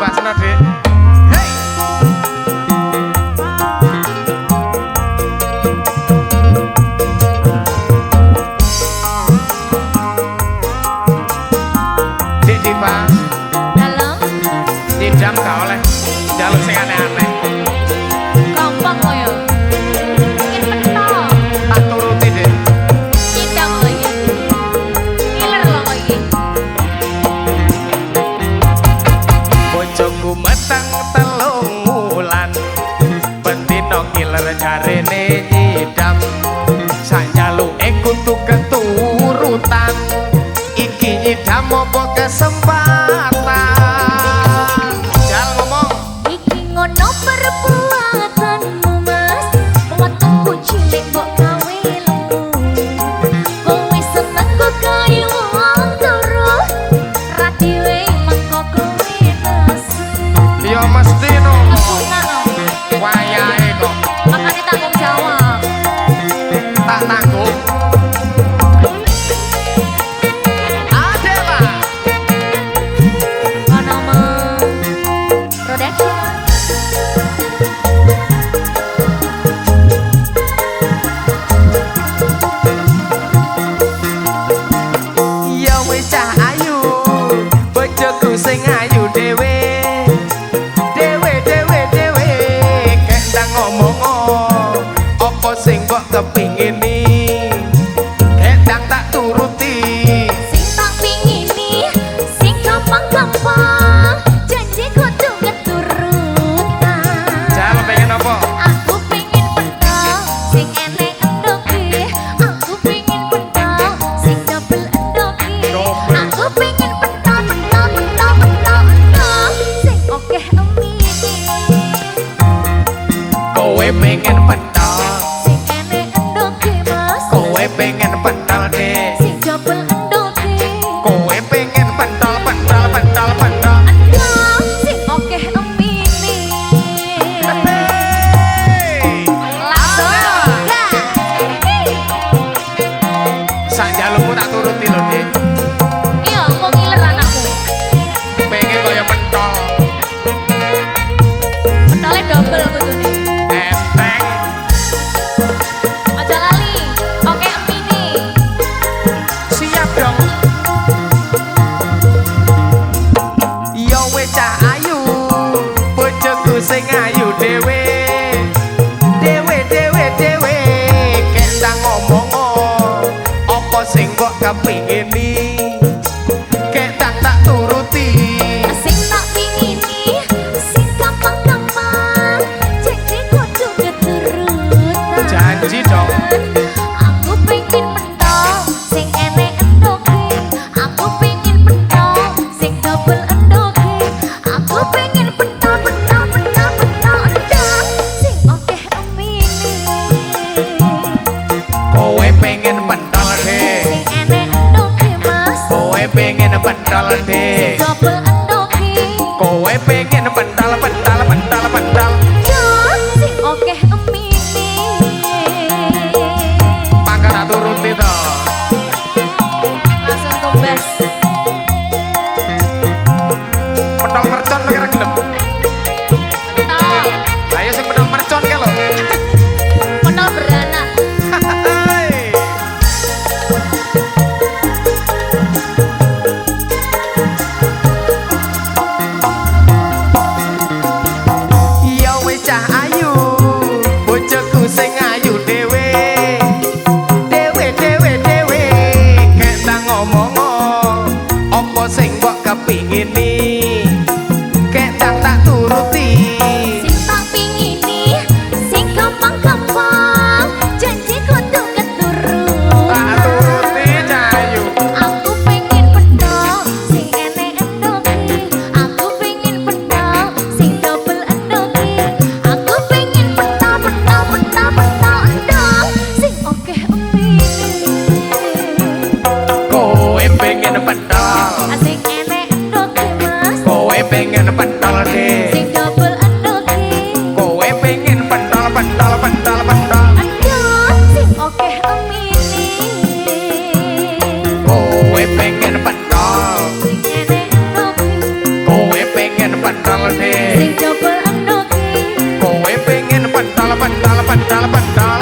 bas na fe. urutan iki nyidam apa kesempatan? pengen peduli I are you? pengen pentol de sing double endoke kowe pengen pentol pentol pentol pentol. Aduh sing oke emini kowe pengen pentol. Kowe pengen pentol de sing double endoke kowe pengen pentol pentol pentol pentol.